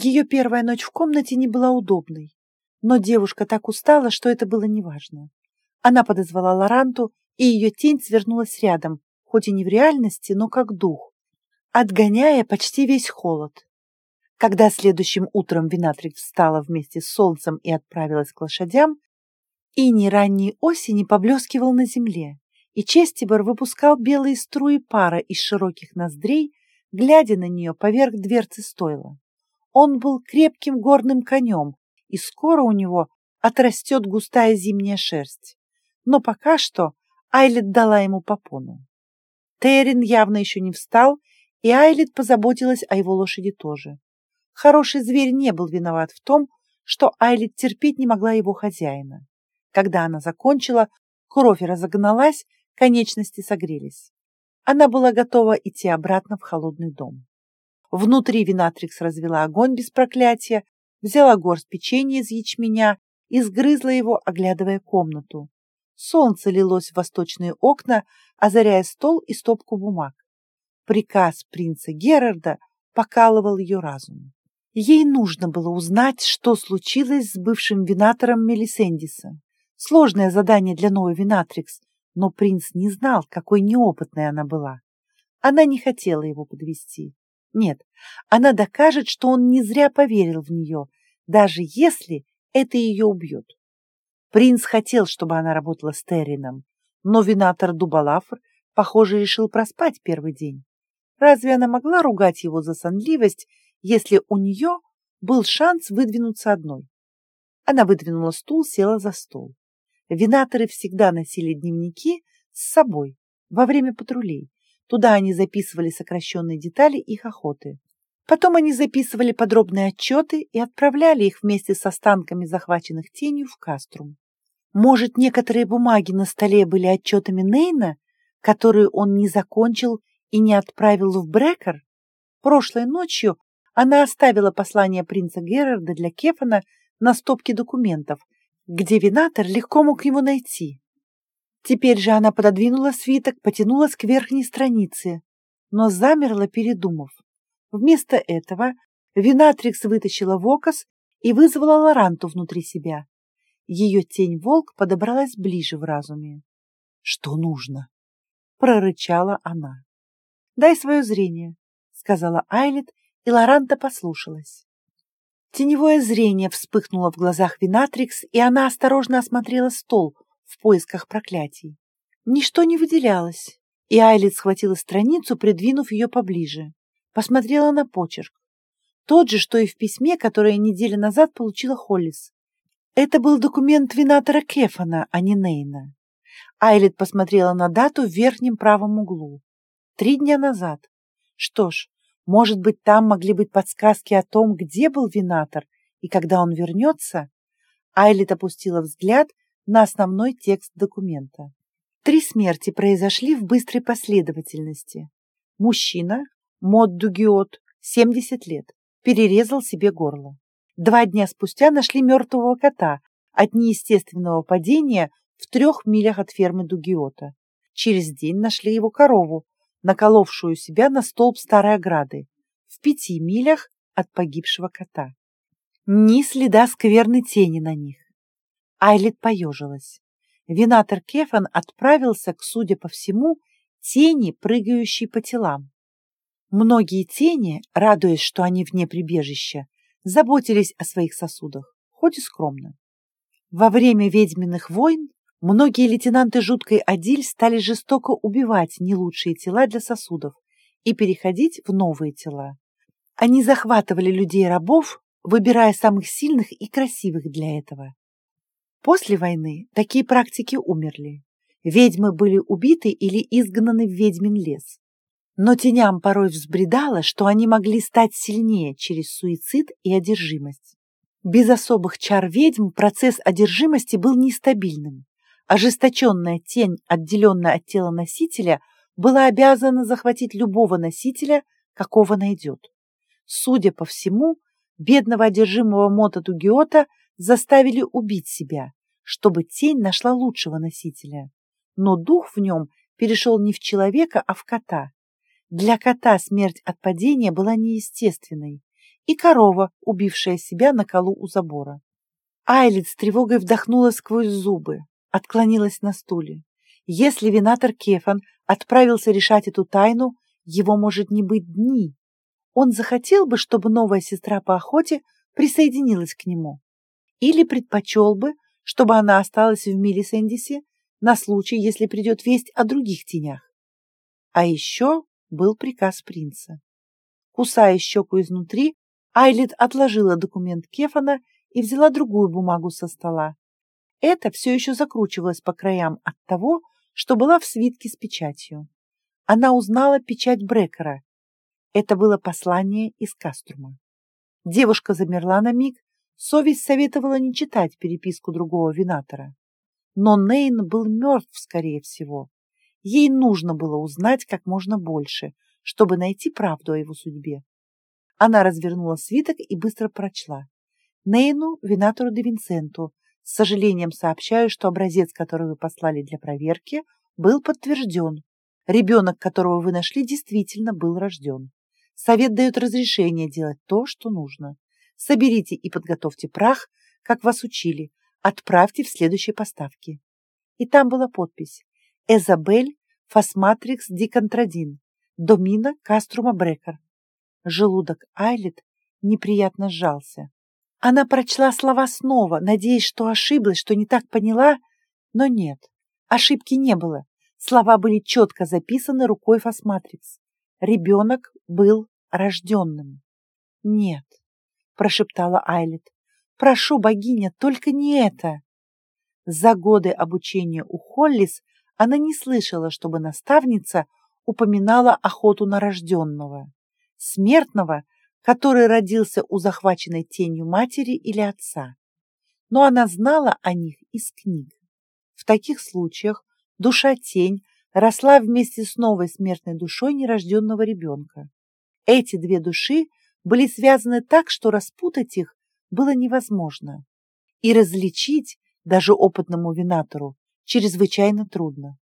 Ее первая ночь в комнате не была удобной, но девушка так устала, что это было неважно. Она подозвала Лоранту, и ее тень свернулась рядом, хоть и не в реальности, но как дух, отгоняя почти весь холод. Когда следующим утром Винатрикс встала вместе с солнцем и отправилась к лошадям, иней ранней осени поблескивал на земле, и Честибор выпускал белые струи пара из широких ноздрей, глядя на нее поверх дверцы стойла. Он был крепким горным конем, и скоро у него отрастет густая зимняя шерсть. Но пока что Айлет дала ему попону. Террин явно еще не встал, и Айлет позаботилась о его лошади тоже. Хороший зверь не был виноват в том, что Айлет терпеть не могла его хозяина. Когда она закончила, кровь разогналась, конечности согрелись. Она была готова идти обратно в холодный дом. Внутри Винатрикс развела огонь без проклятия, взяла горсть печенья из ячменя и сгрызла его, оглядывая комнату. Солнце лилось в восточные окна, озаряя стол и стопку бумаг. Приказ принца Герарда покалывал ее разум. Ей нужно было узнать, что случилось с бывшим винатором Мелисендиса. Сложное задание для новой винатрикс, но принц не знал, какой неопытной она была. Она не хотела его подвести. Нет, она докажет, что он не зря поверил в нее, даже если это ее убьет. Принц хотел, чтобы она работала с Террином, но винатор Дубалафр, похоже, решил проспать первый день. Разве она могла ругать его за сонливость, если у нее был шанс выдвинуться одной? Она выдвинула стул, села за стол. Винаторы всегда носили дневники с собой во время патрулей. Туда они записывали сокращенные детали их охоты. Потом они записывали подробные отчеты и отправляли их вместе с останками захваченных тенью в Каструм. Может, некоторые бумаги на столе были отчетами Нейна, которые он не закончил и не отправил в Брекер? Прошлой ночью она оставила послание принца Герарда для Кефана на стопке документов, где винатор легко мог его найти. Теперь же она пододвинула свиток, потянулась к верхней странице, но замерла, передумав. Вместо этого Винатрикс вытащила вокос и вызвала Лоранту внутри себя. Ее тень-волк подобралась ближе в разуме. «Что нужно?» — прорычала она. «Дай свое зрение», — сказала Айлет, и Лоранта послушалась. Теневое зрение вспыхнуло в глазах Винатрикс, и она осторожно осмотрела стол в поисках проклятий. Ничто не выделялось, и Айлет схватила страницу, придвинув ее поближе. Посмотрела на почерк. Тот же, что и в письме, которое неделю назад получила Холлис. Это был документ винатора Кефана, а не Нейна. Айлет посмотрела на дату в верхнем правом углу. Три дня назад. Что ж, может быть, там могли быть подсказки о том, где был винатор и когда он вернется? Айлет опустила взгляд на основной текст документа. Три смерти произошли в быстрой последовательности. Мужчина, Мод Дугиот, 70 лет, перерезал себе горло. Два дня спустя нашли мертвого кота от неестественного падения в трех милях от фермы Дугиота. Через день нашли его корову, наколовшую себя на столб старой ограды, в пяти милях от погибшего кота. Ни следа скверной тени на них. Айлит поежилась. Винатор Кефан отправился к, судя по всему, тени, прыгающей по телам. Многие тени, радуясь, что они вне прибежища, заботились о своих сосудах, хоть и скромно. Во время ведьминых войн многие лейтенанты жуткой Адиль стали жестоко убивать не лучшие тела для сосудов и переходить в новые тела. Они захватывали людей-рабов, выбирая самых сильных и красивых для этого. После войны такие практики умерли. Ведьмы были убиты или изгнаны в ведьмин лес. Но теням порой взбредало, что они могли стать сильнее через суицид и одержимость. Без особых чар ведьм процесс одержимости был нестабильным. Ожесточенная тень, отделенная от тела носителя, была обязана захватить любого носителя, какого найдет. Судя по всему, бедного одержимого Мота Дугиота заставили убить себя, чтобы тень нашла лучшего носителя. Но дух в нем перешел не в человека, а в кота. Для кота смерть от падения была неестественной, и корова, убившая себя на колу у забора. Айлит с тревогой вдохнула сквозь зубы, отклонилась на стуле. Если винатор Кефан отправился решать эту тайну, его может не быть дни. Он захотел бы, чтобы новая сестра по охоте присоединилась к нему. Или предпочел бы, чтобы она осталась в Миллисендисе на случай, если придет весть о других тенях. А еще был приказ принца. Кусая щеку изнутри, Айлит отложила документ Кефана и взяла другую бумагу со стола. Это все еще закручивалось по краям от того, что была в свитке с печатью. Она узнала печать Брекера. Это было послание из Каструма. Девушка замерла на миг, совесть советовала не читать переписку другого винатора. Но Нейн был мертв, скорее всего. Ей нужно было узнать как можно больше, чтобы найти правду о его судьбе. Она развернула свиток и быстро прочла. Нейну, винатору де Винсенту, с сожалением сообщаю, что образец, который вы послали для проверки, был подтвержден. Ребенок, которого вы нашли, действительно был рожден. Совет дает разрешение делать то, что нужно. Соберите и подготовьте прах, как вас учили. Отправьте в следующей поставке. И там была подпись. Эзабель Фосматрикс Диконтрадин. Домина Каструма Брекер. Желудок Айлет неприятно сжался. Она прочла слова снова, надеясь, что ошиблась, что не так поняла, но нет, ошибки не было. Слова были четко записаны рукой Фосматрикс. Ребенок был рожденным. «Нет», — прошептала Айлет, — «прошу, богиня, только не это». За годы обучения у Холлис она не слышала, чтобы наставница упоминала охоту на рожденного смертного, который родился у захваченной тенью матери или отца. Но она знала о них из книг. В таких случаях душа-тень росла вместе с новой смертной душой нерожденного ребенка. Эти две души были связаны так, что распутать их было невозможно. И различить даже опытному винатору чрезвычайно трудно.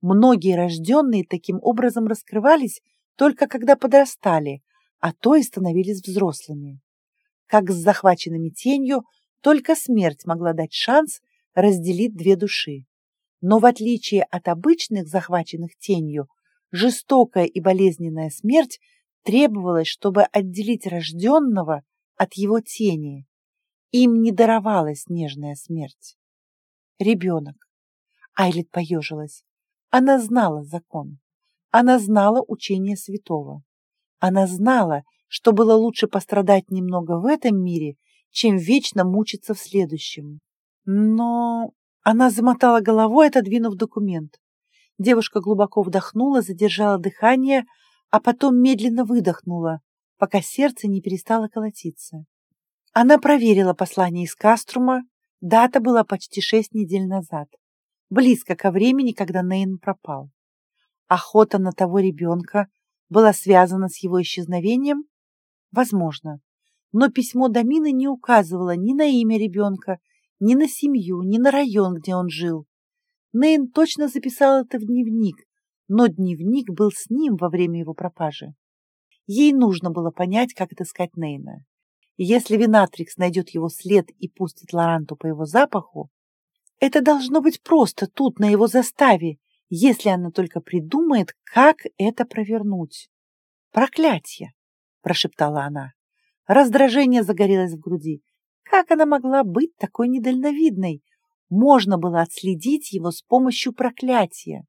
Многие рожденные таким образом раскрывались только когда подрастали, а то и становились взрослыми. Как с захваченными тенью, только смерть могла дать шанс разделить две души. Но в отличие от обычных захваченных тенью, жестокая и болезненная смерть требовалась, чтобы отделить рожденного от его тени. Им не даровалась нежная смерть. Ребенок. Айлит поежилась. Она знала закон. Она знала учение святого. Она знала, что было лучше пострадать немного в этом мире, чем вечно мучиться в следующем. Но она замотала головой, отодвинув документ. Девушка глубоко вдохнула, задержала дыхание, а потом медленно выдохнула, пока сердце не перестало колотиться. Она проверила послание из Каструма, дата была почти шесть недель назад, близко ко времени, когда Нейн пропал. Охота на того ребенка была связана с его исчезновением? Возможно. Но письмо Домины не указывало ни на имя ребенка, ни на семью, ни на район, где он жил. Нейн точно записал это в дневник, но дневник был с ним во время его пропажи. Ей нужно было понять, как отыскать Нейна. Если Винатрикс найдет его след и пустит Лоранту по его запаху, это должно быть просто тут, на его заставе, если она только придумает, как это провернуть. «Проклятье!» – прошептала она. Раздражение загорелось в груди. Как она могла быть такой недальновидной? Можно было отследить его с помощью проклятия.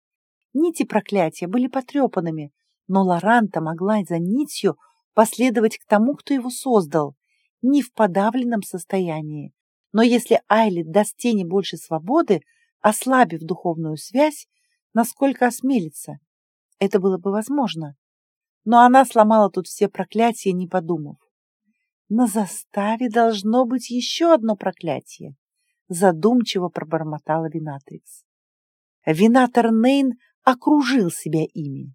Нити проклятия были потрепанными, но Лоранта могла за нитью последовать к тому, кто его создал, не в подавленном состоянии. Но если Айлит даст тени больше свободы, ослабив духовную связь, насколько осмелится. Это было бы возможно. Но она сломала тут все проклятия, не подумав. На заставе должно быть еще одно проклятие, задумчиво пробормотала Винатрикс. Винатор Нейн окружил себя ими.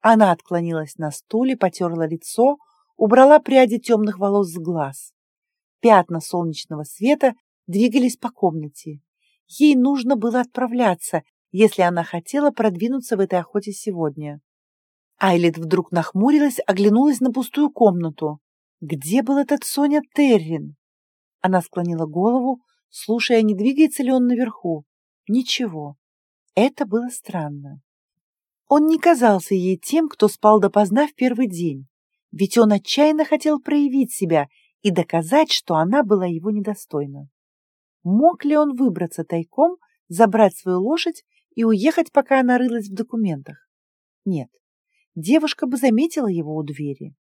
Она отклонилась на стуле, потерла лицо, убрала пряди темных волос с глаз. Пятна солнечного света двигались по комнате. Ей нужно было отправляться, если она хотела продвинуться в этой охоте сегодня. Айлет вдруг нахмурилась, оглянулась на пустую комнату. Где был этот Соня Террин? Она склонила голову, слушая, не двигается ли он наверху. Ничего. Это было странно. Он не казался ей тем, кто спал допоздна в первый день, ведь он отчаянно хотел проявить себя и доказать, что она была его недостойна. Мог ли он выбраться тайком, забрать свою лошадь и уехать, пока она рылась в документах? Нет, девушка бы заметила его у двери.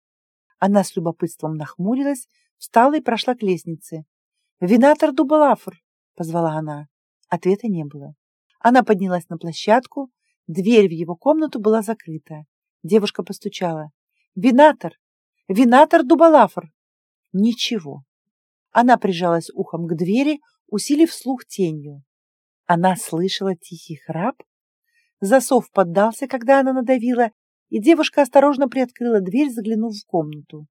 Она с любопытством нахмурилась, встала и прошла к лестнице. «Винатор Дубалафр!» — позвала она. Ответа не было. Она поднялась на площадку, дверь в его комнату была закрыта. Девушка постучала. «Винатор! Винатор Дубалафр!» Ничего. Она прижалась ухом к двери, усилив слух тенью. Она слышала тихий храп. Засов поддался, когда она надавила, и девушка осторожно приоткрыла дверь, заглянув в комнату.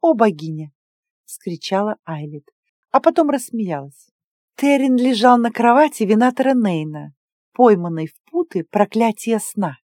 «О, богиня!» — вскричала Айлет, а потом рассмеялась. Террин лежал на кровати винатора Нейна, пойманный в путы проклятия сна.